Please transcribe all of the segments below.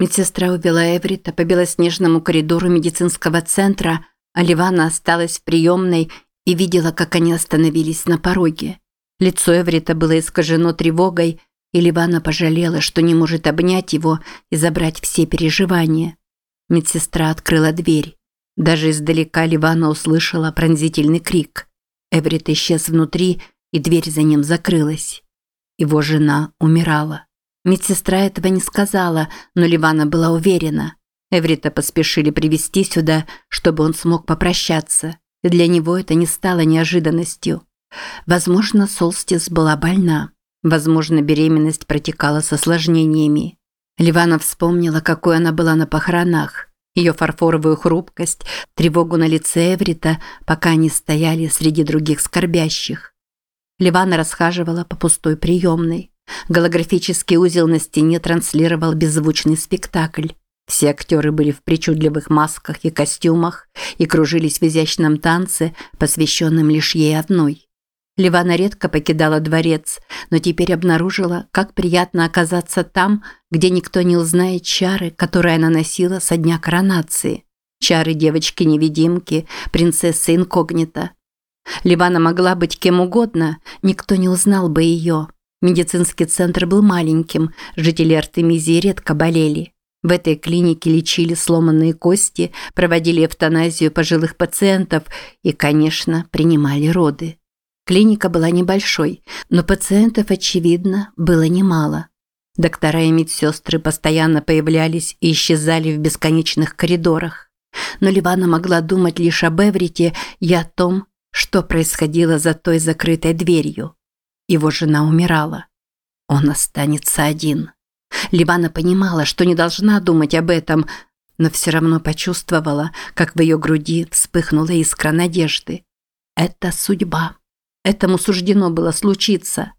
Медсестра увела Эврита по белоснежному коридору медицинского центра, а Ливана осталась в приемной и видела, как они остановились на пороге. Лицо Эврита было искажено тревогой, и Ливана пожалела, что не может обнять его и забрать все переживания. Медсестра открыла дверь. Даже издалека Ливана услышала пронзительный крик. Эврит исчез внутри, и дверь за ним закрылась. Его жена умирала. Медсестра этого не сказала, но Ливана была уверена. Эврита поспешили привести сюда, чтобы он смог попрощаться. И для него это не стало неожиданностью. Возможно, Солстис была больна. Возможно, беременность протекала с осложнениями. Ливана вспомнила, какой она была на похоронах. Ее фарфоровую хрупкость, тревогу на лице Эврита, пока они стояли среди других скорбящих. Ливана расхаживала по пустой приемной. Голографический узел на стене транслировал беззвучный спектакль. Все актеры были в причудливых масках и костюмах и кружились в изящном танце, посвященном лишь ей одной. Ливана редко покидала дворец, но теперь обнаружила, как приятно оказаться там, где никто не узнает чары, которые она носила со дня коронации. Чары девочки-невидимки, принцессы инкогнито. Ливана могла быть кем угодно, никто не узнал бы ее. Медицинский центр был маленьким, жители Артемизии редко болели. В этой клинике лечили сломанные кости, проводили эвтаназию пожилых пациентов и, конечно, принимали роды. Клиника была небольшой, но пациентов, очевидно, было немало. Доктора и медсестры постоянно появлялись и исчезали в бесконечных коридорах. Но Ливана могла думать лишь об Эврите и о том, что происходило за той закрытой дверью. Его жена умирала. Он останется один. Ливана понимала, что не должна думать об этом, но все равно почувствовала, как в ее груди вспыхнула искра надежды. Это судьба. Этому суждено было случиться.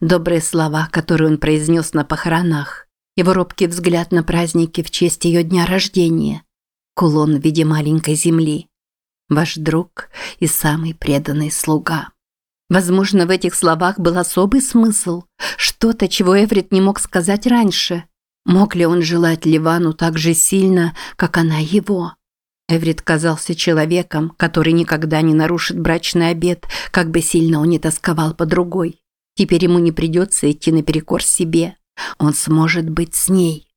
Добрые слова, которые он произнес на похоронах. Его робкий взгляд на праздники в честь ее дня рождения. Кулон в виде маленькой земли. Ваш друг и самый преданный слуга. Возможно, в этих словах был особый смысл. Что-то, чего Эврит не мог сказать раньше. Мог ли он желать Ливану так же сильно, как она его? Эврит казался человеком, который никогда не нарушит брачный обет, как бы сильно он ни тосковал по другой. Теперь ему не придется идти наперекор себе. Он сможет быть с ней.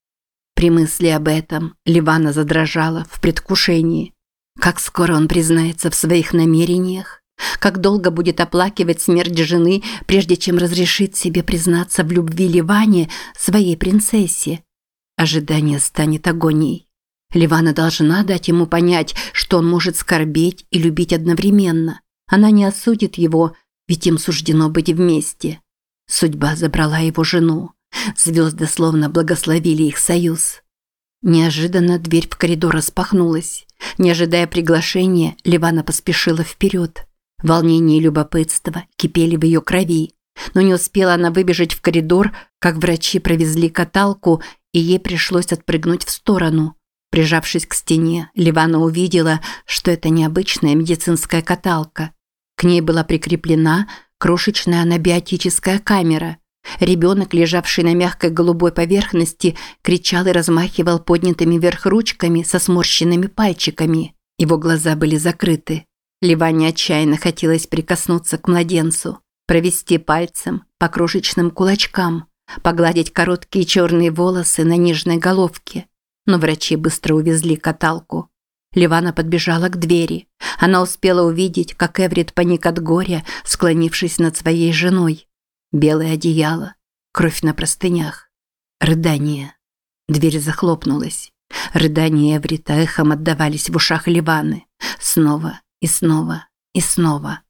При мысли об этом Ливана задрожала в предвкушении. Как скоро он признается в своих намерениях? Как долго будет оплакивать смерть жены, прежде чем разрешит себе признаться в любви Ливане, своей принцессе? Ожидание станет агонией. Ливана должна дать ему понять, что он может скорбеть и любить одновременно. Она не осудит его, ведь им суждено быть вместе. Судьба забрала его жену. Звезды словно благословили их союз. Неожиданно дверь в коридор распахнулась. Не ожидая приглашения, Ливана поспешила вперед. Волнение и любопытство кипели в ее крови. Но не успела она выбежать в коридор, как врачи провезли каталку, и ей пришлось отпрыгнуть в сторону – Прижавшись к стене, Ливана увидела, что это необычная медицинская каталка. К ней была прикреплена крошечная анабиотическая камера. Ребенок, лежавший на мягкой голубой поверхности, кричал и размахивал поднятыми вверх ручками со сморщенными пальчиками. Его глаза были закрыты. Ливане отчаянно хотелось прикоснуться к младенцу, провести пальцем по крошечным кулачкам, погладить короткие черные волосы на нежной головке – но врачи быстро увезли каталку. Ливана подбежала к двери. Она успела увидеть, как Эврит паник от горя, склонившись над своей женой. Белое одеяло, кровь на простынях, рыдание. Дверь захлопнулась. Рыдания Эврита эхом отдавались в ушах Ливаны. Снова и снова и снова.